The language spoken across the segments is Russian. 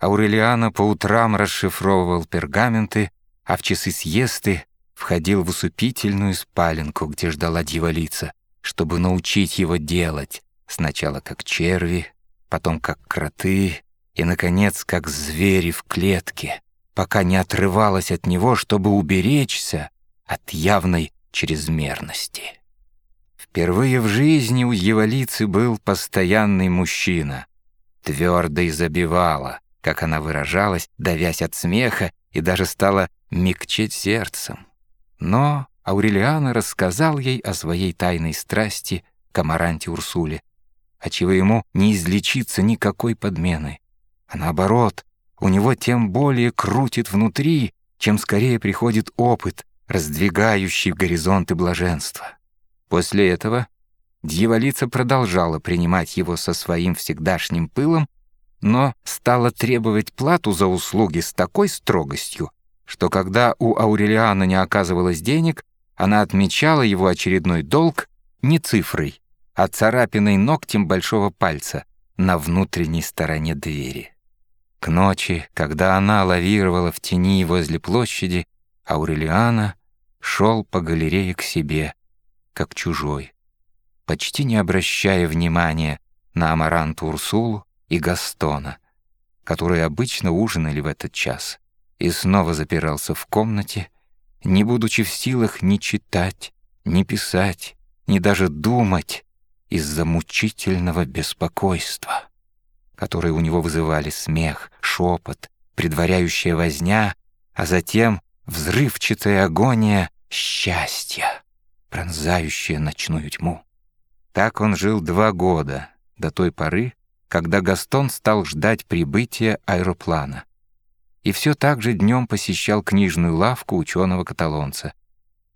Аурелиана по утрам расшифровывал пергаменты, а в часы съесты входил в усыпительную спаленку, где ждала дьяволица, чтобы научить его делать, сначала как черви, потом как кроты и, наконец, как звери в клетке, пока не отрывалась от него, чтобы уберечься от явной чрезмерности. Впервые в жизни у дьяволицы был постоянный мужчина. Твердо и забивала, как она выражалась, давясь от смеха, и даже стала мягчеть сердцем. Но Аурелиана рассказал ей о своей тайной страсти к Амаранте Урсуле, отчего ему не излечиться никакой подмены. А наоборот, у него тем более крутит внутри, чем скорее приходит опыт, раздвигающий горизонты блаженства. После этого дьяволица продолжала принимать его со своим всегдашним пылом, но стала требовать плату за услуги с такой строгостью, что когда у Аурелиана не оказывалось денег, она отмечала его очередной долг не цифрой, а царапиной ногтем большого пальца на внутренней стороне двери. К ночи, когда она лавировала в тени возле площади, Аурелиана шел по галерее к себе, как чужой, почти не обращая внимания на Амаранту Урсулу и Гастона, которые обычно ужинали в этот час, и снова запирался в комнате, не будучи в силах ни читать, ни писать, ни даже думать из-за мучительного беспокойства, которое у него вызывали смех, шепот, предваряющая возня, а затем взрывчатая агония счастья пронзающее ночную тьму. Так он жил два года, до той поры, когда Гастон стал ждать прибытия аэроплана. И все так же днем посещал книжную лавку ученого-каталонца,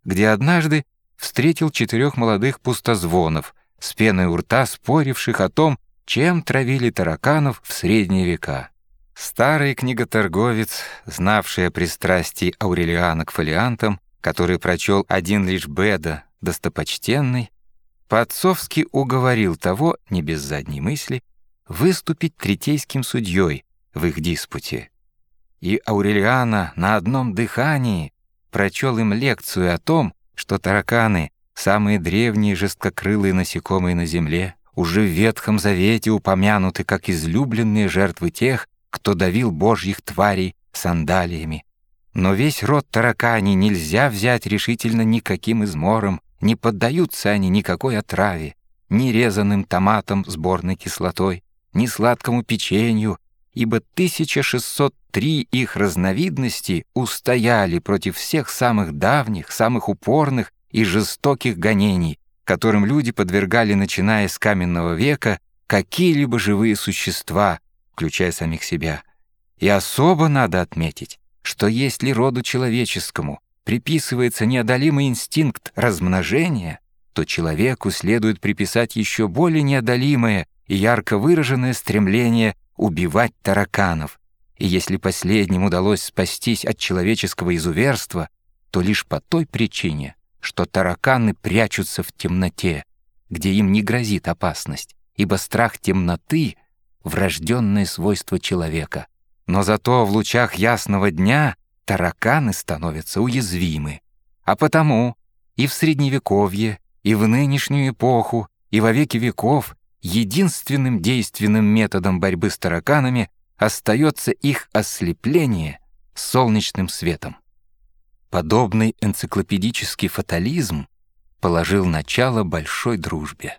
где однажды встретил четырех молодых пустозвонов с пеной у рта, споривших о том, чем травили тараканов в средние века. Старый книготорговец, знавший о пристрастии Аурелиана к фолиантам, который прочел один лишь Беда, достопочтенный, по-отцовски уговорил того, не без задней мысли, выступить третейским судьей в их диспуте. И Аурелиана на одном дыхании прочел им лекцию о том, что тараканы — самые древние жесткокрылые насекомые на Земле, уже в Ветхом Завете упомянуты как излюбленные жертвы тех, кто давил божьих тварей сандалиями, но весь род таракани нельзя взять решительно никаким измором, не поддаются они никакой отраве, ни резаным томатам с борной кислотой, ни сладкому печенью, ибо 1603 их разновидности устояли против всех самых давних, самых упорных и жестоких гонений, которым люди подвергали, начиная с каменного века, какие-либо живые существа, включая самих себя. И особо надо отметить, что если роду человеческому приписывается неодолимый инстинкт размножения, то человеку следует приписать еще более неодолимое и ярко выраженное стремление убивать тараканов. И если последним удалось спастись от человеческого изуверства, то лишь по той причине, что тараканы прячутся в темноте, где им не грозит опасность, ибо страх темноты — врожденное свойство человека. Но зато в лучах ясного дня тараканы становятся уязвимы. А потому и в Средневековье, и в нынешнюю эпоху, и во веки веков единственным действенным методом борьбы с тараканами остается их ослепление солнечным светом. Подобный энциклопедический фатализм положил начало большой дружбе.